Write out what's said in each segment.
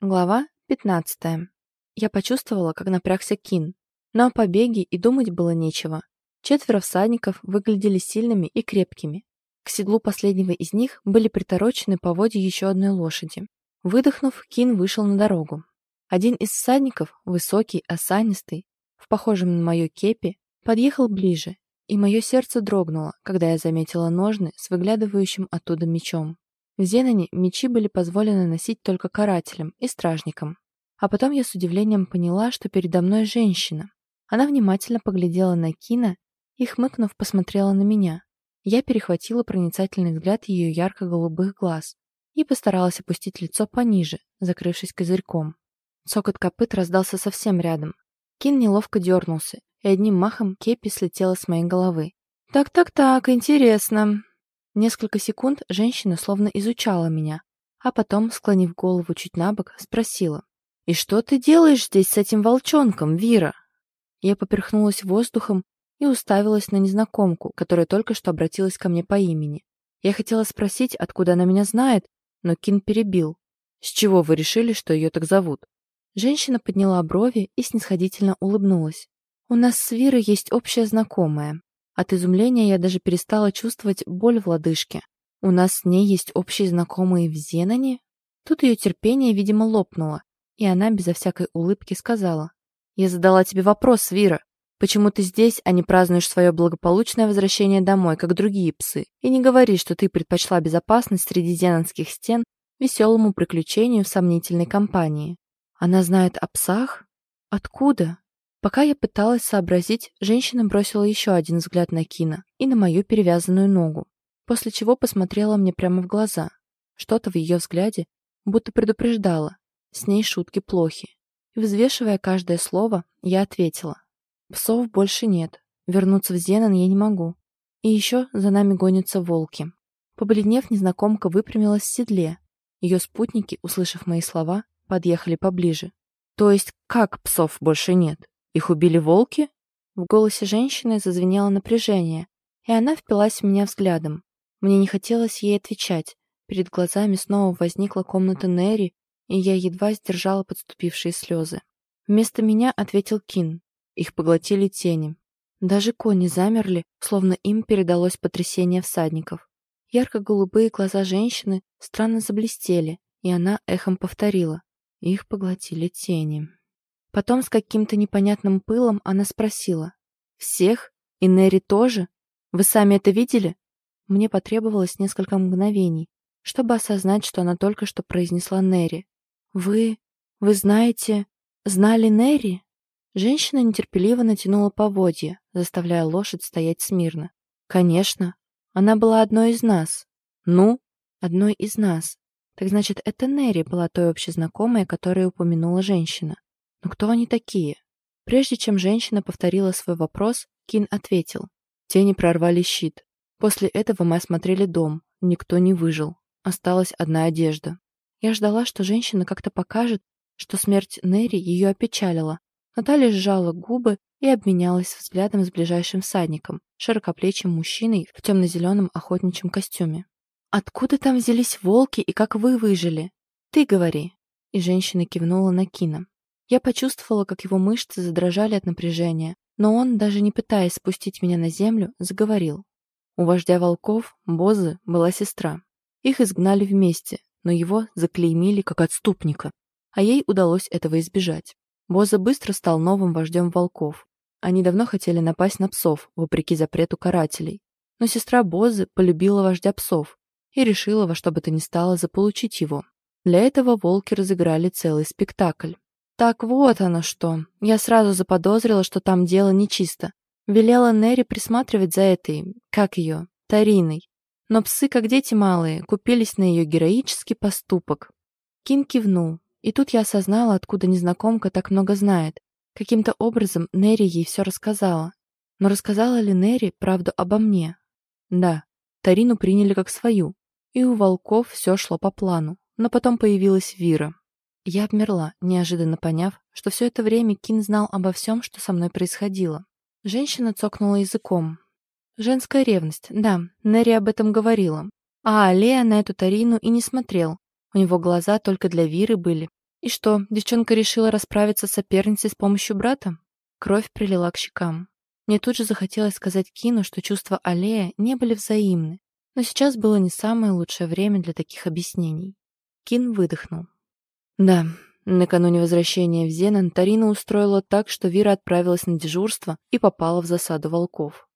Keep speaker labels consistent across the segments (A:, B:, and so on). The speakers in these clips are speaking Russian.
A: Глава 15. Я почувствовала, как напрягся Кин. Но о побеге и думать было нечего. Четверо всадников выглядели сильными и крепкими. К седлу последнего из них были приторочены поводья еще одной лошади. Выдохнув, Кин вышел на дорогу. Один из всадников, высокий, осанистый, в похожем на мою кепи, подъехал ближе, и мое сердце дрогнуло, когда я заметила ножны с выглядывающим оттуда мечом. В Зеноне мечи были позволены носить только карателям и стражникам. А потом я с удивлением поняла, что передо мной женщина. Она внимательно поглядела на Кина и, хмыкнув, посмотрела на меня. Я перехватила проницательный взгляд ее ярко-голубых глаз и постаралась опустить лицо пониже, закрывшись козырьком. Цокот копыт раздался совсем рядом. Кин неловко дернулся, и одним махом кепи слетела с моей головы. «Так-так-так, интересно», Несколько секунд женщина словно изучала меня, а потом, склонив голову чуть на бок, спросила. «И что ты делаешь здесь с этим волчонком, Вира?» Я поперхнулась воздухом и уставилась на незнакомку, которая только что обратилась ко мне по имени. Я хотела спросить, откуда она меня знает, но Кин перебил. «С чего вы решили, что ее так зовут?» Женщина подняла брови и снисходительно улыбнулась. «У нас с Вирой есть общая знакомая. От изумления я даже перестала чувствовать боль в лодыжке. У нас с ней есть общие знакомые в Зеноне? Тут ее терпение, видимо, лопнуло, и она безо всякой улыбки сказала. «Я задала тебе вопрос, Вира. Почему ты здесь, а не празднуешь свое благополучное возвращение домой, как другие псы? И не говори, что ты предпочла безопасность среди зенонских стен веселому приключению в сомнительной компании. Она знает о псах? Откуда? Пока я пыталась сообразить, женщина бросила еще один взгляд на Кина и на мою перевязанную ногу, после чего посмотрела мне прямо в глаза. Что-то в ее взгляде будто предупреждало, с ней шутки плохи. И взвешивая каждое слово, я ответила. Псов больше нет, вернуться в Зенон я не могу. И еще за нами гонятся волки. Побледнев, незнакомка выпрямилась в седле. Ее спутники, услышав мои слова, подъехали поближе. То есть как псов больше нет? Их убили волки? В голосе женщины зазвенело напряжение, и она впилась в меня взглядом. Мне не хотелось ей отвечать. Перед глазами снова возникла комната Нэри, и я едва сдержала подступившие слезы. Вместо меня ответил Кин. Их поглотили тени. Даже кони замерли, словно им передалось потрясение всадников. Ярко-голубые глаза женщины странно заблестели, и она эхом повторила. Их поглотили тени. Потом с каким-то непонятным пылом она спросила. «Всех? И Нери тоже? Вы сами это видели?» Мне потребовалось несколько мгновений, чтобы осознать, что она только что произнесла Нери. «Вы... вы знаете... знали Нери?» Женщина нетерпеливо натянула поводья, заставляя лошадь стоять смирно. «Конечно. Она была одной из нас». «Ну?» «Одной из нас. Так значит, это Нери была той общезнакомой, которую упомянула женщина. Но кто они такие? Прежде чем женщина повторила свой вопрос, Кин ответил. Тени прорвали щит. После этого мы осмотрели дом. Никто не выжил. Осталась одна одежда. Я ждала, что женщина как-то покажет, что смерть Нери ее опечалила. Наталья сжала губы и обменялась взглядом с ближайшим всадником, широкоплечим мужчиной в темно-зеленом охотничьем костюме. «Откуда там взялись волки и как вы выжили? Ты говори!» И женщина кивнула на Кина. Я почувствовала, как его мышцы задрожали от напряжения, но он, даже не пытаясь спустить меня на землю, заговорил. У вождя волков, Бозы, была сестра. Их изгнали вместе, но его заклеймили как отступника, а ей удалось этого избежать. Боза быстро стал новым вождем волков. Они давно хотели напасть на псов, вопреки запрету карателей. Но сестра Бозы полюбила вождя псов и решила во что бы то ни стало заполучить его. Для этого волки разыграли целый спектакль. Так вот оно что. Я сразу заподозрила, что там дело нечисто. Велела Нерри присматривать за этой, как ее, Тариной. Но псы, как дети малые, купились на ее героический поступок. Кин кивнул, и тут я осознала, откуда незнакомка так много знает. Каким-то образом Нерри ей все рассказала. Но рассказала ли Нерри правду обо мне? Да, Тарину приняли как свою, и у волков все шло по плану. Но потом появилась Вира. Я обмерла, неожиданно поняв, что все это время Кин знал обо всем, что со мной происходило. Женщина цокнула языком. Женская ревность, да, Нерри об этом говорила. А Алея на эту Тарину и не смотрел. У него глаза только для Виры были. И что, девчонка решила расправиться с соперницей с помощью брата? Кровь прилила к щекам. Мне тут же захотелось сказать Кину, что чувства Аллея не были взаимны, но сейчас было не самое лучшее время для таких объяснений. Кин выдохнул. Да, накануне возвращения в Зенон Тарина устроила так, что Вира отправилась на дежурство и попала в засаду волков.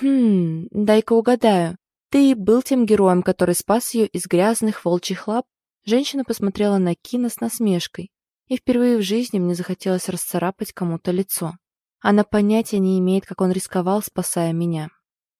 A: «Хм, дай-ка угадаю. Ты был тем героем, который спас ее из грязных волчьих лап?» Женщина посмотрела на Кина с насмешкой, и впервые в жизни мне захотелось расцарапать кому-то лицо. Она понятия не имеет, как он рисковал, спасая меня.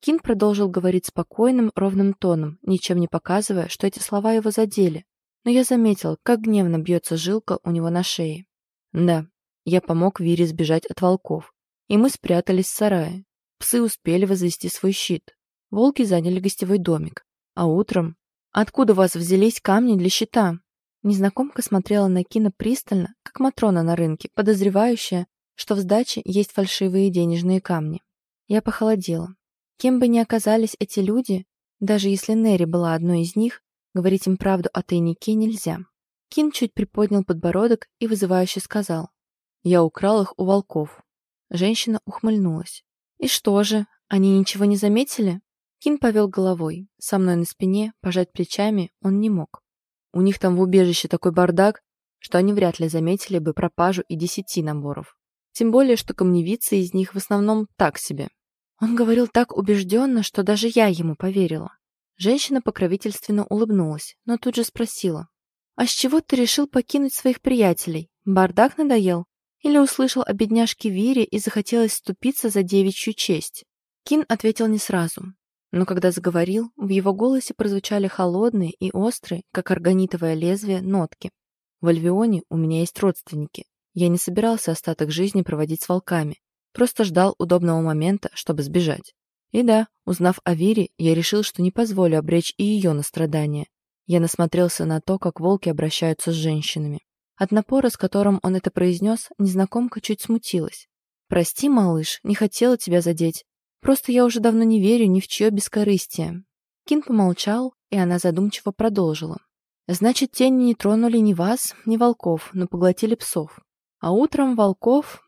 A: Кин продолжил говорить спокойным, ровным тоном, ничем не показывая, что эти слова его задели. Но я заметил, как гневно бьется жилка у него на шее. Да, я помог Вире сбежать от волков, и мы спрятались в сарае. Псы успели возвести свой щит. Волки заняли гостевой домик. А утром... Откуда у вас взялись камни для щита? Незнакомка смотрела на Кина пристально, как Матрона на рынке, подозревающая, что в сдаче есть фальшивые денежные камни. Я похолодела. Кем бы ни оказались эти люди, даже если Нерри была одной из них, говорить им правду о тайнике нельзя. Кин чуть приподнял подбородок и вызывающе сказал. «Я украл их у волков». Женщина ухмыльнулась. «И что же, они ничего не заметили?» Кин повел головой. Со мной на спине пожать плечами он не мог. У них там в убежище такой бардак, что они вряд ли заметили бы пропажу и десяти наборов. Тем более, что камневицы из них в основном так себе. Он говорил так убежденно, что даже я ему поверила. Женщина покровительственно улыбнулась, но тут же спросила. «А с чего ты решил покинуть своих приятелей? Бардак надоел? Или услышал о бедняжке Вире и захотелось ступиться за девичью честь?» Кин ответил не сразу. Но когда заговорил, в его голосе прозвучали холодные и острые, как органитовое лезвие, нотки. «В Альвионе у меня есть родственники. Я не собирался остаток жизни проводить с волками, просто ждал удобного момента, чтобы сбежать. И да, узнав о Вире, я решил, что не позволю обречь и ее на страдания. Я насмотрелся на то, как волки обращаются с женщинами. От напора, с которым он это произнес, незнакомка чуть смутилась. «Прости, малыш, не хотела тебя задеть. Просто я уже давно не верю ни в чье бескорыстие». Кин помолчал, и она задумчиво продолжила. «Значит, тени не тронули ни вас, ни волков, но поглотили псов. А утром Волков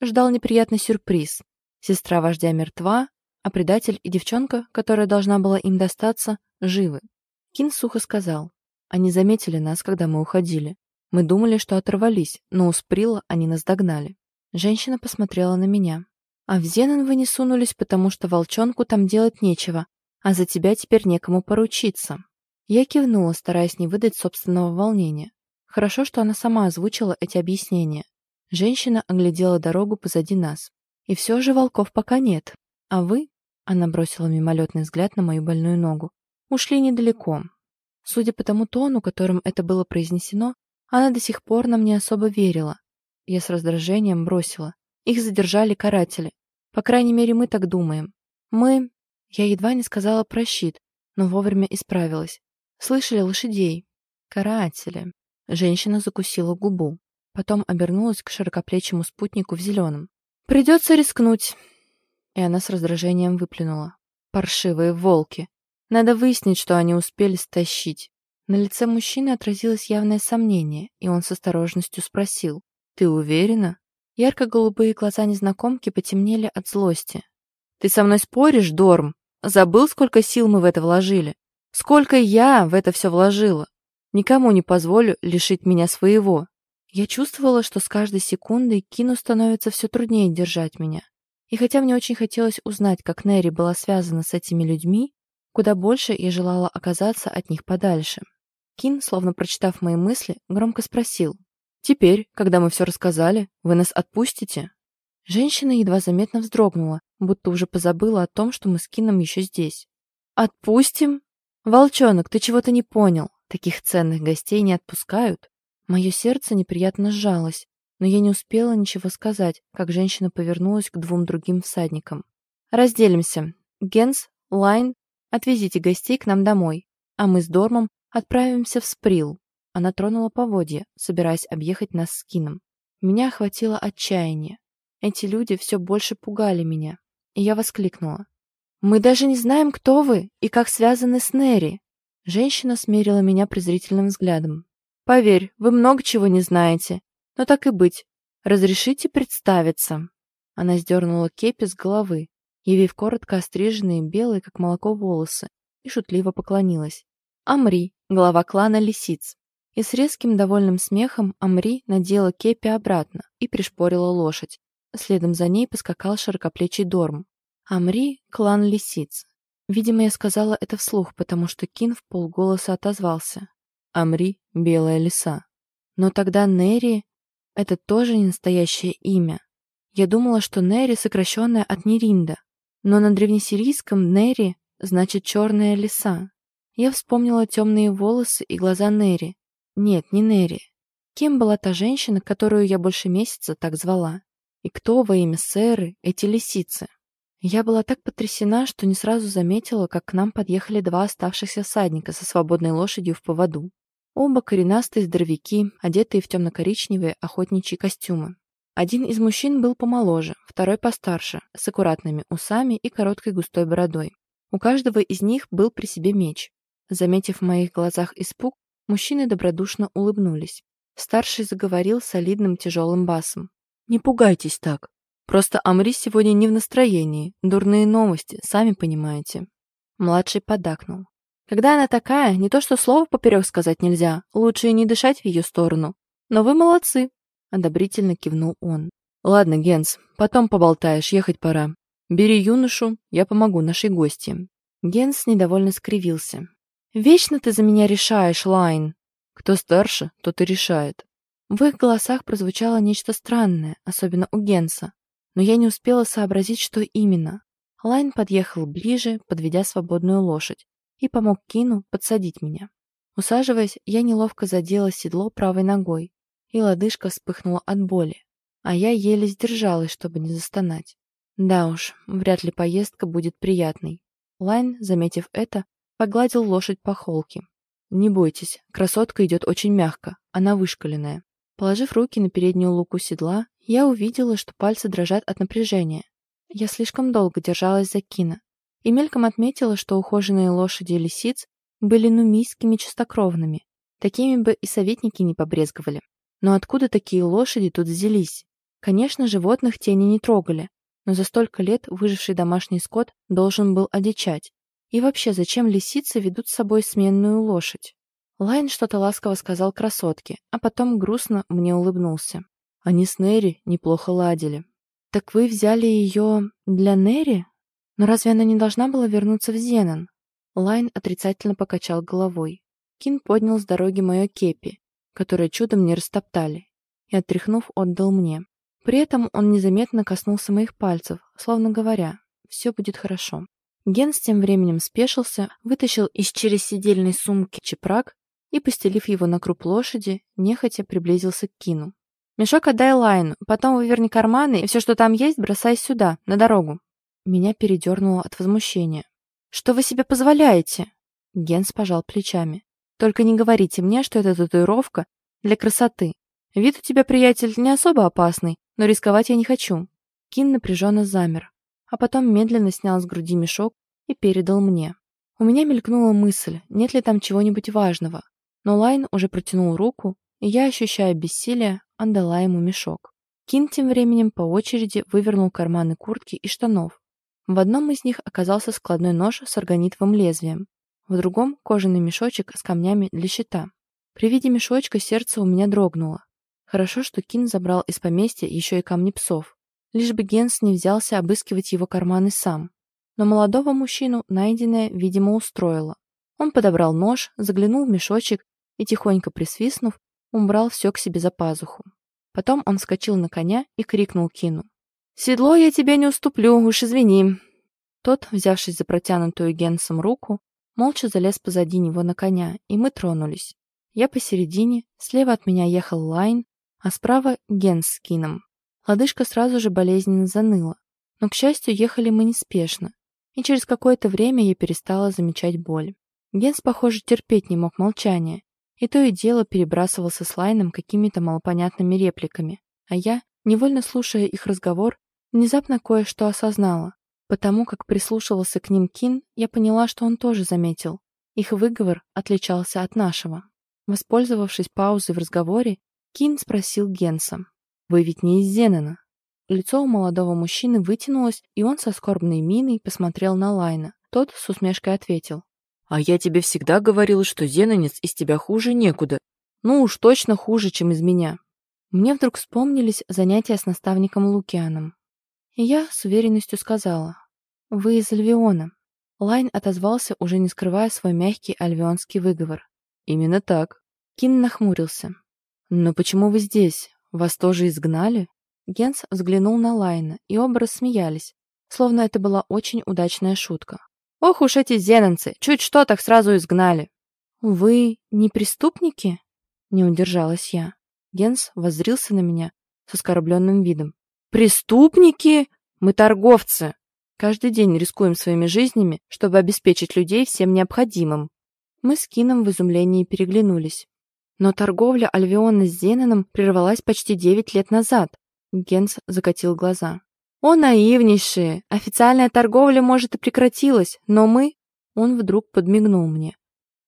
A: ждал неприятный сюрприз. Сестра вождя мертва, а предатель и девчонка, которая должна была им достаться, живы. Кин сухо сказал. Они заметили нас, когда мы уходили. Мы думали, что оторвались, но у Сприла они нас догнали. Женщина посмотрела на меня. А в Зенон вы не сунулись, потому что волчонку там делать нечего, а за тебя теперь некому поручиться. Я кивнула, стараясь не выдать собственного волнения. Хорошо, что она сама озвучила эти объяснения. Женщина оглядела дорогу позади нас. И все же волков пока нет. А вы, она бросила мимолетный взгляд на мою больную ногу, ушли недалеко. Судя по тому тону, которым это было произнесено, она до сих пор нам не особо верила. Я с раздражением бросила. Их задержали каратели. По крайней мере, мы так думаем. Мы... Я едва не сказала про щит, но вовремя исправилась. Слышали лошадей? Каратели. Женщина закусила губу. Потом обернулась к широкоплечему спутнику в зеленом. «Придется рискнуть!» И она с раздражением выплюнула. «Паршивые волки! Надо выяснить, что они успели стащить!» На лице мужчины отразилось явное сомнение, и он с осторожностью спросил. «Ты уверена?» Ярко-голубые глаза незнакомки потемнели от злости. «Ты со мной споришь, Дорм? Забыл, сколько сил мы в это вложили? Сколько я в это все вложила? Никому не позволю лишить меня своего!» Я чувствовала, что с каждой секундой Кину становится все труднее держать меня. И хотя мне очень хотелось узнать, как Нерри была связана с этими людьми, куда больше я желала оказаться от них подальше. Кин, словно прочитав мои мысли, громко спросил. «Теперь, когда мы все рассказали, вы нас отпустите?» Женщина едва заметно вздрогнула, будто уже позабыла о том, что мы с Кином еще здесь. «Отпустим? Волчонок, ты чего-то не понял. Таких ценных гостей не отпускают». Мое сердце неприятно сжалось, но я не успела ничего сказать, как женщина повернулась к двум другим всадникам. «Разделимся. Генс, Лайн, отвезите гостей к нам домой, а мы с Дормом отправимся в Сприл». Она тронула поводья, собираясь объехать нас с Кином. Меня охватило отчаяние. Эти люди все больше пугали меня, и я воскликнула. «Мы даже не знаем, кто вы и как связаны с Нерри!» Женщина смерила меня презрительным взглядом. Поверь, вы много чего не знаете. Но так и быть. Разрешите представиться». Она сдернула кепи с головы, явив коротко остриженные белые, как молоко, волосы, и шутливо поклонилась. Амри, глава клана лисиц. И с резким довольным смехом Амри надела кепи обратно и пришпорила лошадь. Следом за ней поскакал широкоплечий Дорм. Амри — клан лисиц. Видимо, я сказала это вслух, потому что Кин в полголоса отозвался. Амри — белая лиса. Но тогда Нери — это тоже не настоящее имя. Я думала, что Нери сокращенная от Неринда, но на древнесирийском Нери значит черная лиса. Я вспомнила темные волосы и глаза Нери. Нет, не Нери. Кем была та женщина, которую я больше месяца так звала? И кто во имя Сэры эти лисицы? Я была так потрясена, что не сразу заметила, как к нам подъехали два оставшихся всадника со свободной лошадью в поводу. Оба коренастые здоровяки, одетые в темно-коричневые охотничьи костюмы. Один из мужчин был помоложе, второй постарше, с аккуратными усами и короткой густой бородой. У каждого из них был при себе меч. Заметив в моих глазах испуг, мужчины добродушно улыбнулись. Старший заговорил солидным тяжелым басом. «Не пугайтесь так. Просто Амри сегодня не в настроении. Дурные новости, сами понимаете». Младший подакнул. «Когда она такая, не то что слово поперек сказать нельзя, лучше и не дышать в ее сторону. Но вы молодцы, Одобрительно кивнул он. «Ладно, Генс, потом поболтаешь, ехать пора. Бери юношу, я помогу нашей гостье». Генс недовольно скривился. «Вечно ты за меня решаешь, Лайн!» «Кто старше, тот и решает». В их голосах прозвучало нечто странное, особенно у Генса, но я не успела сообразить, что именно. Лайн подъехал ближе, подведя свободную лошадь, и помог Кину подсадить меня. Усаживаясь, я неловко задела седло правой ногой, и лодыжка вспыхнула от боли, а я еле сдержалась, чтобы не застонать. Да уж, вряд ли поездка будет приятной. Лайн, заметив это, погладил лошадь по холке. «Не бойтесь, красотка идет очень мягко, она вышкаленная». Положив руки на переднюю луку седла, я увидела, что пальцы дрожат от напряжения. Я слишком долго держалась за Кина и мельком отметила, что ухоженные лошади лисиц были нумийскими чистокровными. Такими бы и советники не побрезговали. Но откуда такие лошади тут взялись? Конечно, животных тени не трогали, но за столько лет выживший домашний скот должен был одичать. И вообще, зачем лисицы ведут с собой сменную лошадь? Лайн что-то ласково сказал красотке, а потом грустно мне улыбнулся. Они с Нерри неплохо ладили. «Так вы взяли ее для Нерри? Но разве она не должна была вернуться в Зенон?» Лайн отрицательно покачал головой. Кин поднял с дороги мое кепи, которое чудом не растоптали, и, отряхнув, отдал мне. При этом он незаметно коснулся моих пальцев, словно говоря, «Все будет хорошо». Генс тем временем спешился, вытащил из чересседельной сумки чепрак и, постелив его на круп лошади, нехотя приблизился к Кину. «Мешок отдай Лайну, потом выверни карманы и все, что там есть, бросай сюда, на дорогу». Меня передернуло от возмущения. «Что вы себе позволяете?» Генс пожал плечами. Только не говорите мне, что это татуировка для красоты. Вид у тебя, приятель, не особо опасный, но рисковать я не хочу». Кин напряженно замер, а потом медленно снял с груди мешок и передал мне. У меня мелькнула мысль, нет ли там чего-нибудь важного, но Лайн уже протянул руку, и я, ощущая бессилие, отдала ему мешок. Кин тем временем по очереди вывернул карманы куртки и штанов. В одном из них оказался складной нож с органитовым лезвием, в другом — кожаный мешочек с камнями для щита. При виде мешочка сердце у меня дрогнуло. Хорошо, что Кин забрал из поместья еще и камни псов. Лишь бы Генс не взялся обыскивать его карманы сам. Но молодого мужчину найденное, видимо, устроило. Он подобрал нож, заглянул в мешочек и, тихонько присвистнув, убрал все к себе за пазуху. Потом он вскочил на коня и крикнул Кину. «Седло я тебе не уступлю, уж извини». Тот, взявшись за протянутую Генсом руку, молча залез позади него на коня, и мы тронулись. Я посередине, слева от меня ехал Лайн, а справа Ген с Кином. Лодыжка сразу же болезненно заныла, но, к счастью, ехали мы неспешно, и через какое-то время я перестала замечать боль. Генс, похоже, терпеть не мог молчания, и то и дело перебрасывался с Лайном какими-то малопонятными репликами, а я, невольно слушая их разговор, внезапно кое-что осознала. Потому как прислушивался к ним Кин, я поняла, что он тоже заметил. Их выговор отличался от нашего. Воспользовавшись паузой в разговоре, Кин спросил Генса. «Вы ведь не из Зенена?» Лицо у молодого мужчины вытянулось, и он со скорбной миной посмотрел на Лайна. Тот с усмешкой ответил. «А я тебе всегда говорил, что зенонец из тебя хуже некуда. Ну уж точно хуже, чем из меня». Мне вдруг вспомнились занятия с наставником Лукианом. Я с уверенностью сказала. «Вы из Альвиона». Лайн отозвался, уже не скрывая свой мягкий альвионский выговор. «Именно так». Кин нахмурился. «Но почему вы здесь? Вас тоже изгнали?» Генс взглянул на Лайна, и оба рассмеялись, словно это была очень удачная шутка. «Ох уж эти зенанцы! Чуть что, так сразу изгнали!» «Вы не преступники?» — не удержалась я. Генс воззрился на меня с оскорбленным видом. «Преступники? Мы торговцы! Каждый день рискуем своими жизнями, чтобы обеспечить людей всем необходимым». Мы с Кином в изумлении переглянулись. Но торговля Альвиона с Зенаном прервалась почти девять лет назад. Генс закатил глаза. «О, наивнейшие! Официальная торговля, может, и прекратилась, но мы...» Он вдруг подмигнул мне.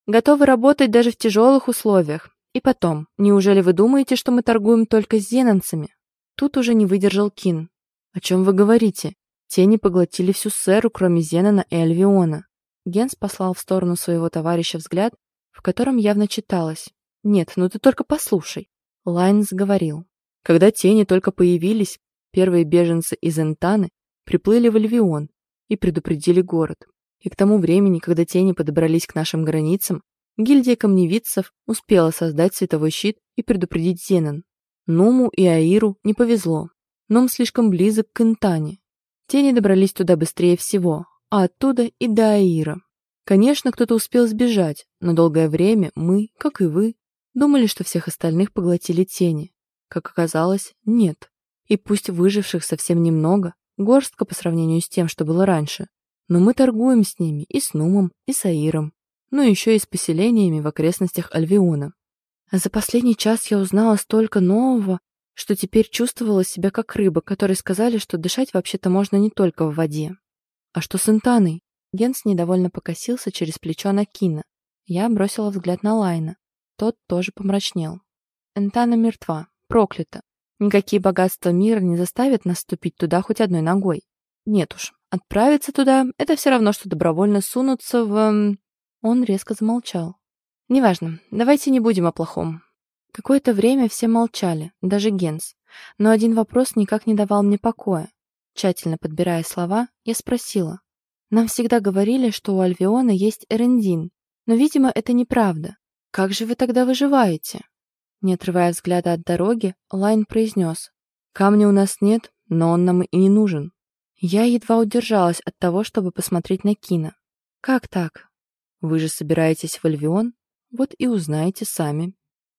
A: «Готовы работать даже в тяжелых условиях. И потом, неужели вы думаете, что мы торгуем только с зенанцами?» Тут уже не выдержал Кин. «О чем вы говорите? Тени поглотили всю сэру, кроме Зенана и Альвиона». Генс послал в сторону своего товарища взгляд, в котором явно читалось. «Нет, ну ты только послушай». Лайнс говорил. Когда тени только появились, первые беженцы из Энтаны приплыли в Альвион и предупредили город. И к тому времени, когда тени подобрались к нашим границам, гильдия камневицев успела создать световой щит и предупредить Зенон. Нуму и Аиру не повезло. Ном слишком близок к Энтане. Тени добрались туда быстрее всего, а оттуда и до Аира. Конечно, кто-то успел сбежать, но долгое время мы, как и вы, думали, что всех остальных поглотили тени. Как оказалось, нет. И пусть выживших совсем немного, горстка по сравнению с тем, что было раньше, но мы торгуем с ними и с Нумом, и с Аиром, ну еще и с поселениями в окрестностях Альвиона. За последний час я узнала столько нового, что теперь чувствовала себя как рыба, которой сказали, что дышать вообще-то можно не только в воде. А что с Интаной? Генс недовольно покосился через плечо на Кина. Я бросила взгляд на Лайна. Тот тоже помрачнел. Энтана мертва проклято. Никакие богатства мира не заставят нас ступить туда хоть одной ногой. Нет уж, отправиться туда — это все равно, что добровольно сунуться в... Он резко замолчал. Неважно, давайте не будем о плохом. Какое-то время все молчали, даже Генс. Но один вопрос никак не давал мне покоя. Тщательно подбирая слова, я спросила. Нам всегда говорили, что у Альвиона есть Эрендин, но, видимо, это неправда. Как же вы тогда выживаете? Не отрывая взгляда от дороги, Лайн произнес. «Камня у нас нет, но он нам и не нужен». Я едва удержалась от того, чтобы посмотреть на Кина. «Как так?» «Вы же собираетесь в Альвион? Вот и узнаете сами».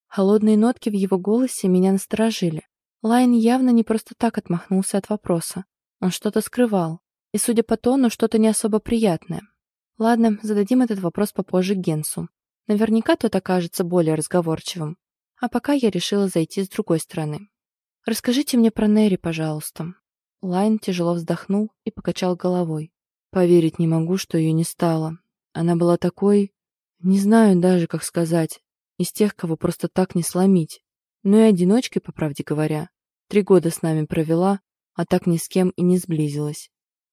A: Холодные нотки в его голосе меня насторожили. Лайн явно не просто так отмахнулся от вопроса. Он что-то скрывал. И, судя по тону, что-то не особо приятное. Ладно, зададим этот вопрос попозже Генсу. Наверняка тот окажется более разговорчивым. А пока я решила зайти с другой стороны. «Расскажите мне про Нерри, пожалуйста». Лайн тяжело вздохнул и покачал головой. Поверить не могу, что ее не стало. Она была такой... Не знаю даже, как сказать. Из тех, кого просто так не сломить. Ну и одиночкой, по правде говоря. Три года с нами провела, а так ни с кем и не сблизилась.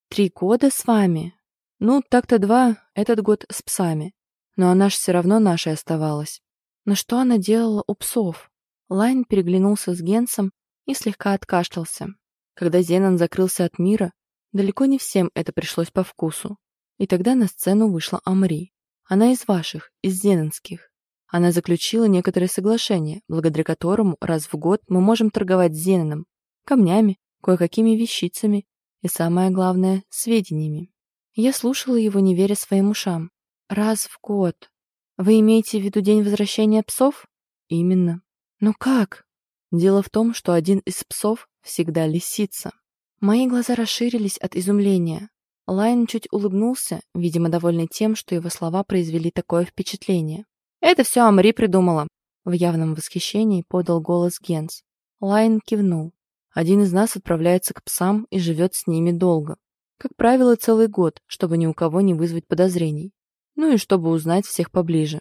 A: Три года с вами? Ну, так-то два, этот год с псами. Но она ж все равно нашей оставалась. Но что она делала у псов? Лайн переглянулся с Генсом и слегка откашлялся. Когда Зенон закрылся от мира, далеко не всем это пришлось по вкусу. И тогда на сцену вышла Амри. Она из ваших, из зенонских. Она заключила некоторые соглашения, благодаря которому раз в год мы можем торговать с Зеноном, камнями, кое-какими вещицами и, самое главное, сведениями. Я слушала его, не веря своим ушам. Раз в год. Вы имеете в виду день возвращения псов? Именно. Но как? Дело в том, что один из псов всегда лисица. Мои глаза расширились от изумления. Лайн чуть улыбнулся, видимо, довольный тем, что его слова произвели такое впечатление. «Это все Амри придумала», — в явном восхищении подал голос Генс. Лайн кивнул. Один из нас отправляется к псам и живет с ними долго. Как правило, целый год, чтобы ни у кого не вызвать подозрений ну и чтобы узнать всех поближе.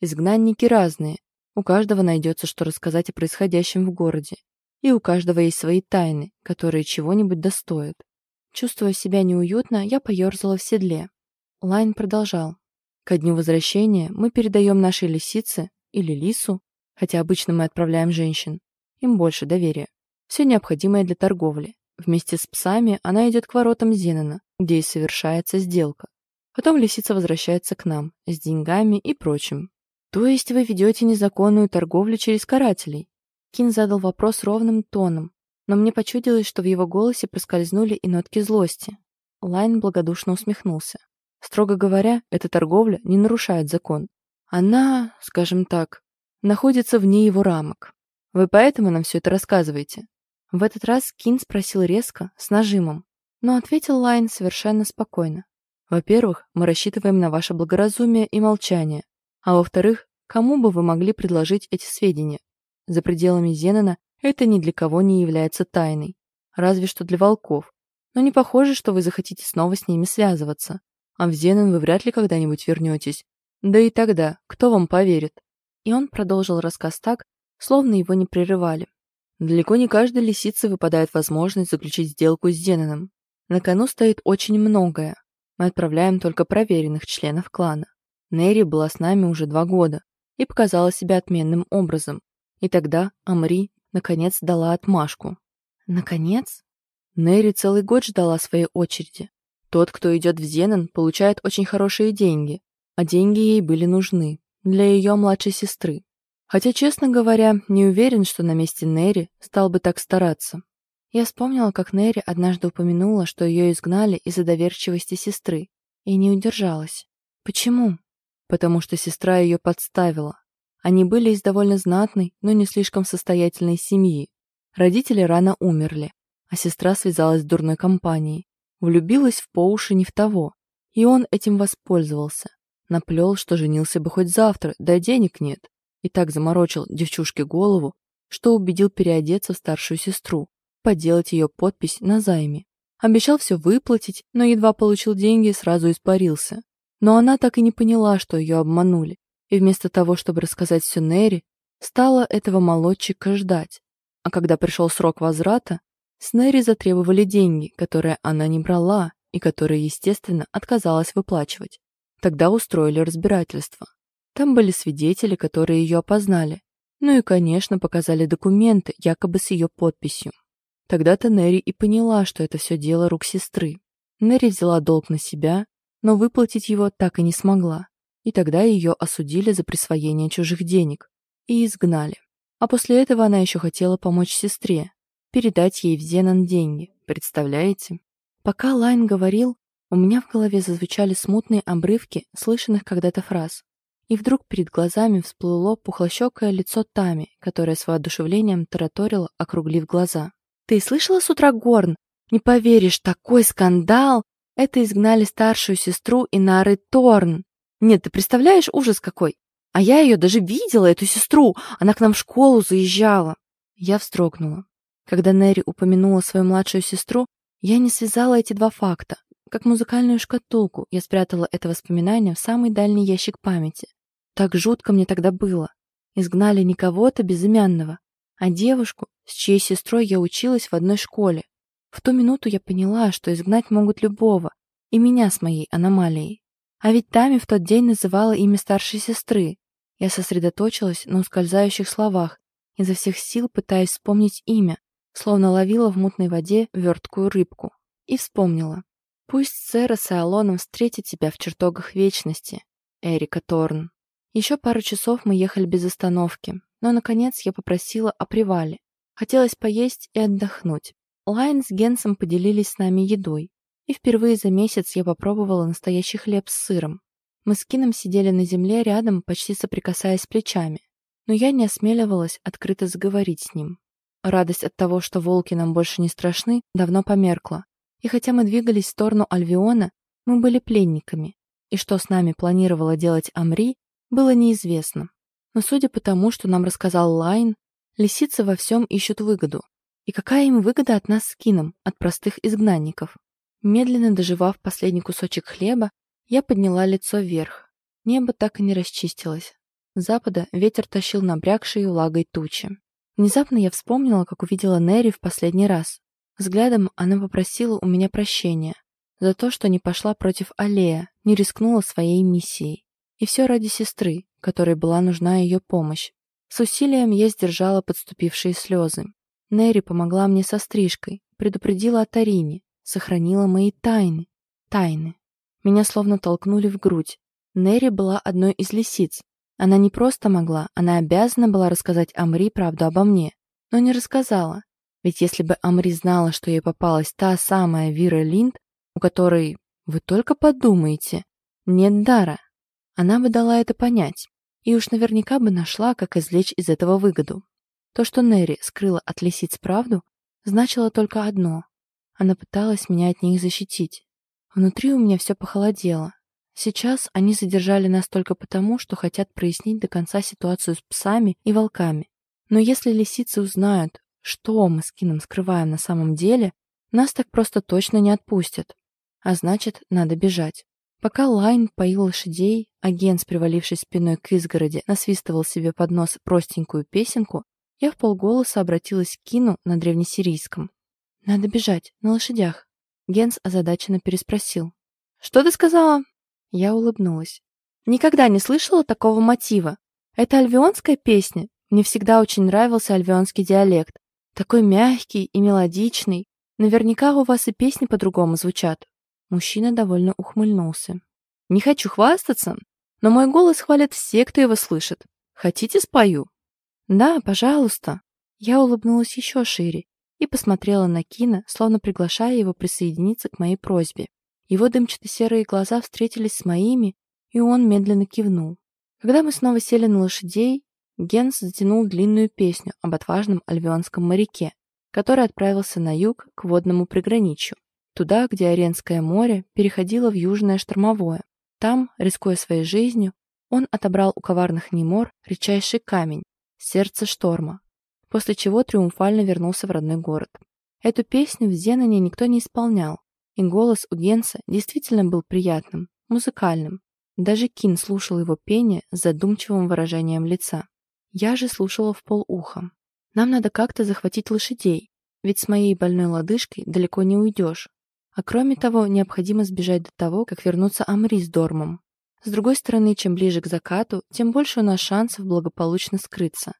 A: Изгнанники разные, У каждого найдется, что рассказать о происходящем в городе. И у каждого есть свои тайны, которые чего-нибудь достоят. Чувствуя себя неуютно, я поерзала в седле. Лайн продолжал. Ко дню возвращения мы передаем нашей лисице или лису, хотя обычно мы отправляем женщин, им больше доверия. Все необходимое для торговли. Вместе с псами она идет к воротам Зенена, где и совершается сделка. Потом лисица возвращается к нам с деньгами и прочим. То есть вы ведете незаконную торговлю через карателей? Кин задал вопрос ровным тоном, но мне почудилось, что в его голосе проскользнули и нотки злости. Лайн благодушно усмехнулся. Строго говоря, эта торговля не нарушает закон. Она, скажем так, находится вне его рамок. Вы поэтому нам все это рассказываете?» В этот раз Кин спросил резко, с нажимом, но ответил Лайн совершенно спокойно. «Во-первых, мы рассчитываем на ваше благоразумие и молчание, а во-вторых, кому бы вы могли предложить эти сведения? За пределами Зенона это ни для кого не является тайной, разве что для волков. Но не похоже, что вы захотите снова с ними связываться. А в Зенон вы вряд ли когда-нибудь вернетесь. Да и тогда, кто вам поверит?» И он продолжил рассказ так, словно его не прерывали. Далеко не каждой лисице выпадает возможность заключить сделку с Зеноном. На кону стоит очень многое. Мы отправляем только проверенных членов клана. Нерри была с нами уже два года и показала себя отменным образом. И тогда Амри наконец дала отмашку. Наконец? Нерри целый год ждала своей очереди. Тот, кто идет в Зенон, получает очень хорошие деньги, а деньги ей были нужны для ее младшей сестры. Хотя, честно говоря, не уверен, что на месте Нерри стал бы так стараться. Я вспомнила, как Нерри однажды упомянула, что ее изгнали из-за доверчивости сестры, и не удержалась. Почему? Потому что сестра ее подставила. Они были из довольно знатной, но не слишком состоятельной семьи. Родители рано умерли, а сестра связалась с дурной компанией. Влюбилась в по уши не в того, и он этим воспользовался. Наплел, что женился бы хоть завтра, да денег нет и так заморочил девчушке голову, что убедил переодеться в старшую сестру, подделать ее подпись на займе. Обещал все выплатить, но едва получил деньги, сразу испарился. Но она так и не поняла, что ее обманули, и вместо того, чтобы рассказать все Нерри, стала этого молодчика ждать. А когда пришел срок возврата, с Нерри затребовали деньги, которые она не брала и которые, естественно, отказалась выплачивать. Тогда устроили разбирательство. Там были свидетели, которые ее опознали. Ну и, конечно, показали документы, якобы с ее подписью. Тогда-то Нерри и поняла, что это все дело рук сестры. Нерри взяла долг на себя, но выплатить его так и не смогла. И тогда ее осудили за присвоение чужих денег и изгнали. А после этого она еще хотела помочь сестре, передать ей в Зенон деньги, представляете? Пока Лайн говорил, у меня в голове зазвучали смутные обрывки слышанных когда-то фраз. И вдруг перед глазами всплыло пухлощекое лицо Тами, которое с воодушевлением тараторило, округлив глаза. «Ты слышала с утра, Горн? Не поверишь, такой скандал! Это изгнали старшую сестру Инары Торн. Нет, ты представляешь, ужас какой! А я ее даже видела, эту сестру! Она к нам в школу заезжала!» Я вздрогнула. Когда Нерри упомянула свою младшую сестру, я не связала эти два факта. Как музыкальную шкатулку, я спрятала это воспоминание в самый дальний ящик памяти. Так жутко мне тогда было. Изгнали не кого-то безымянного, а девушку, с чьей сестрой я училась в одной школе. В ту минуту я поняла, что изгнать могут любого, и меня с моей аномалией. А ведь Тами в тот день называла имя старшей сестры. Я сосредоточилась на ускользающих словах, изо всех сил пытаясь вспомнить имя, словно ловила в мутной воде верткую рыбку. И вспомнила. Пусть Сера с Алоном встретит тебя в чертогах вечности, Эрика Торн. Еще пару часов мы ехали без остановки, но, наконец, я попросила о привале. Хотелось поесть и отдохнуть. Лайн с Генсом поделились с нами едой, и впервые за месяц я попробовала настоящий хлеб с сыром. Мы с Кином сидели на земле рядом, почти соприкасаясь плечами, но я не осмеливалась открыто заговорить с ним. Радость от того, что волки нам больше не страшны, давно померкла, и хотя мы двигались в сторону Альвиона, мы были пленниками, и что с нами планировала делать Амри, было неизвестно. Но судя по тому, что нам рассказал Лайн, лисицы во всем ищут выгоду. И какая им выгода от нас с Кином, от простых изгнанников? Медленно доживав последний кусочек хлеба, я подняла лицо вверх. Небо так и не расчистилось. С запада ветер тащил набрякшие влагой тучи. Внезапно я вспомнила, как увидела Нерри в последний раз. Взглядом она попросила у меня прощения за то, что не пошла против Аллея, не рискнула своей миссией. И все ради сестры, которой была нужна ее помощь. С усилием я сдержала подступившие слезы. Нерри помогла мне со стрижкой, предупредила о Тарине, сохранила мои тайны. Тайны. Меня словно толкнули в грудь. Нерри была одной из лисиц. Она не просто могла, она обязана была рассказать Амри правду обо мне. Но не рассказала. Ведь если бы Амри знала, что ей попалась та самая Вира Линд, у которой, вы только подумайте, нет дара, она бы дала это понять. И уж наверняка бы нашла, как извлечь из этого выгоду. То, что Нерри скрыла от лисиц правду, значило только одно. Она пыталась меня от них защитить. Внутри у меня все похолодело. Сейчас они задержали нас только потому, что хотят прояснить до конца ситуацию с псами и волками. Но если лисицы узнают, что мы с Кином скрываем на самом деле, нас так просто точно не отпустят. А значит, надо бежать. Пока Лайн поил лошадей, а Генс, привалившись спиной к изгороди, насвистывал себе под нос простенькую песенку, я вполголоса обратилась к Кину на древнесирийском. «Надо бежать, на лошадях». Генс озадаченно переспросил. «Что ты сказала?» Я улыбнулась. «Никогда не слышала такого мотива. Это альвионская песня. Мне всегда очень нравился альвионский диалект. Такой мягкий и мелодичный. Наверняка у вас и песни по-другому звучат». Мужчина довольно ухмыльнулся. «Не хочу хвастаться, но мой голос хвалят все, кто его слышит. Хотите, спою?» «Да, пожалуйста». Я улыбнулась еще шире и посмотрела на Кина, словно приглашая его присоединиться к моей просьбе. Его дымчато-серые глаза встретились с моими, и он медленно кивнул. Когда мы снова сели на лошадей, Генс затянул длинную песню об отважном альвионском моряке, который отправился на юг к водному приграничью, туда, где Оренское море переходило в южное штормовое. Там, рискуя своей жизнью, он отобрал у коварных немор редчайший камень, сердце шторма, после чего триумфально вернулся в родной город. Эту песню в Зеноне никто не исполнял, и голос у Генса действительно был приятным, музыкальным. Даже Кин слушал его пение с задумчивым выражением лица. Я же слушала в полуха. Нам надо как-то захватить лошадей, ведь с моей больной лодыжкой далеко не уйдешь. А кроме того, необходимо сбежать до того, как вернуться Амри с Дормом. С другой стороны, чем ближе к закату, тем больше у нас шансов благополучно скрыться.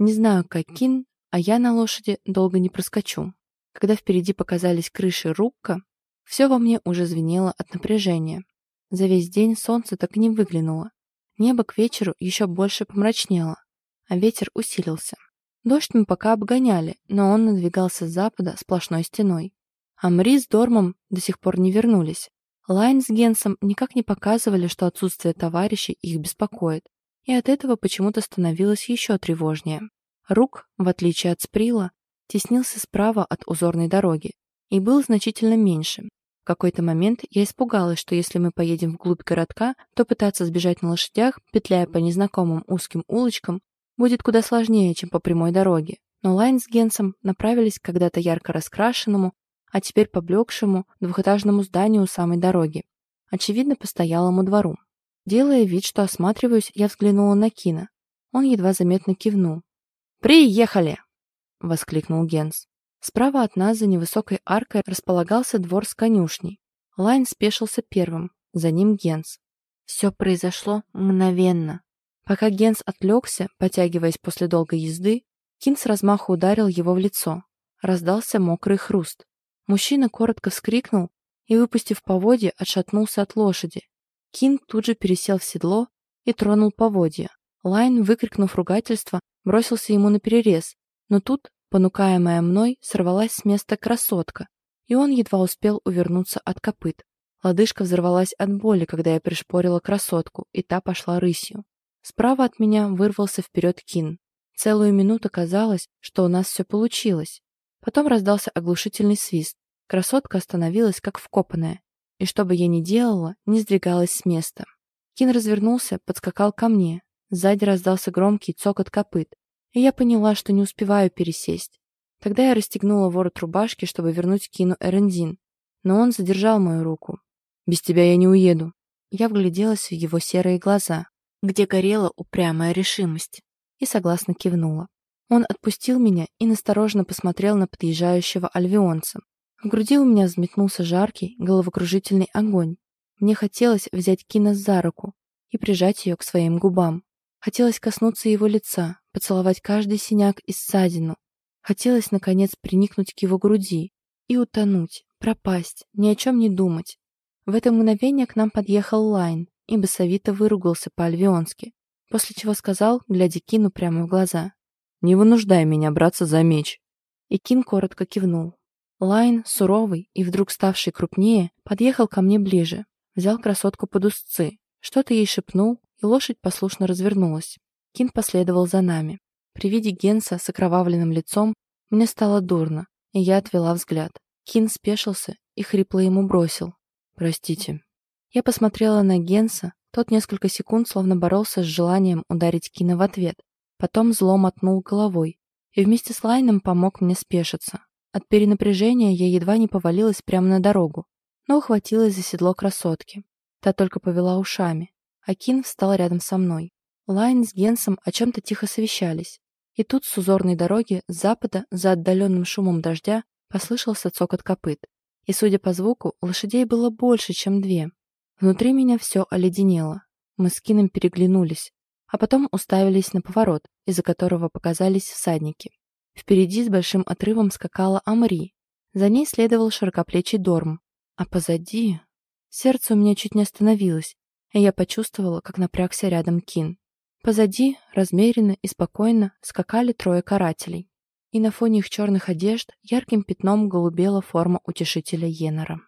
A: Не знаю, как Кин, а я на лошади долго не проскочу. Когда впереди показались крыши Рукка, все во мне уже звенело от напряжения. За весь день солнце так и не выглянуло. Небо к вечеру еще больше помрачнело, а ветер усилился. Дождь мы пока обгоняли, но он надвигался с запада сплошной стеной. Амри с Дормом до сих пор не вернулись. Лайн с Генсом никак не показывали, что отсутствие товарищей их беспокоит, и от этого почему-то становилось еще тревожнее. Рук, в отличие от Сприла, теснился справа от узорной дороги и был значительно меньше, в какой-то момент я испугалась, что если мы поедем вглубь городка, то пытаться сбежать на лошадях, петляя по незнакомым узким улочкам, будет куда сложнее, чем по прямой дороге. Но Лайн с Генсом направились к когда-то ярко раскрашенному, а теперь поблекшему двухэтажному зданию у самой дороги, очевидно, постоялому двору. Делая вид, что осматриваюсь, я взглянула на Кина. Он едва заметно кивнул. «Приехали!» — воскликнул Генс. Справа от нас за невысокой аркой располагался двор с конюшней. Лайн спешился первым, за ним Генс. Все произошло мгновенно. Пока Генс отвлекся, потягиваясь после долгой езды, Кин с размаху ударил его в лицо. Раздался мокрый хруст. Мужчина коротко вскрикнул и, выпустив поводья, отшатнулся от лошади. Кин тут же пересел в седло и тронул поводья. Лайн, выкрикнув ругательство, бросился ему наперерез, но тут Понукаемая мной, сорвалась с места красотка, и он едва успел увернуться от копыт. Лодыжка взорвалась от боли, когда я пришпорила красотку, и та пошла рысью. Справа от меня вырвался вперед Кин. Целую минуту казалось, что у нас все получилось. Потом раздался оглушительный свист. Красотка остановилась, как вкопанная, и что бы я ни делала, не сдвигалась с места. Кин развернулся, подскакал ко мне. Сзади раздался громкий цокот копыт и я поняла, что не успеваю пересесть. Тогда я расстегнула ворот рубашки, чтобы вернуть Кину Эрендин, но он задержал мою руку. «Без тебя я не уеду». Я вгляделась в его серые глаза. где горела упрямая решимость, и согласно кивнула. Он отпустил меня и настороженно посмотрел на подъезжающего альвионца. В груди у меня взметнулся жаркий, головокружительный огонь. Мне хотелось взять Кина за руку и прижать ее к своим губам. Хотелось коснуться его лица, поцеловать каждый синяк и ссадину. Хотелось, наконец, приникнуть к его груди и утонуть, пропасть, ни о чем не думать. В это мгновение к нам подъехал Лайн и басовито выругался по-альвионски, после чего сказал, глядя Кину прямо в глаза. «Не вынуждай меня браться за меч». И Кин коротко кивнул. Лайн, суровый и вдруг ставший крупнее, подъехал ко мне ближе, взял красотку под уздцы, что-то ей шепнул и лошадь послушно развернулась. Кин последовал за нами. При виде Генса с окровавленным лицом мне стало дурно, и я отвела взгляд. Кин спешился и хрипло ему бросил. «Простите». Я посмотрела на Генса, тот несколько секунд словно боролся с желанием ударить Кина в ответ. Потом зло мотнул головой и вместе с Лайном помог мне спешиться. От перенапряжения я едва не повалилась прямо на дорогу, но ухватилась за седло красотки. Та только повела ушами, а Кин встал рядом со мной. Лайн с Генсом о чем-то тихо совещались. И тут с узорной дороги с запада, за отдаленным шумом дождя, послышался цокот копыт. И, судя по звуку, лошадей было больше, чем две. Внутри меня все оледенело. Мы с Кином переглянулись, а потом уставились на поворот, из-за которого показались всадники. Впереди с большим отрывом скакала Амри. За ней следовал широкоплечий Дорм. А позади... Сердце у меня чуть не остановилось, и я почувствовала, как напрягся рядом Кин. Позади, размеренно и спокойно, скакали трое карателей. И на фоне их черных одежд ярким пятном голубела форма утешителя Йеннера.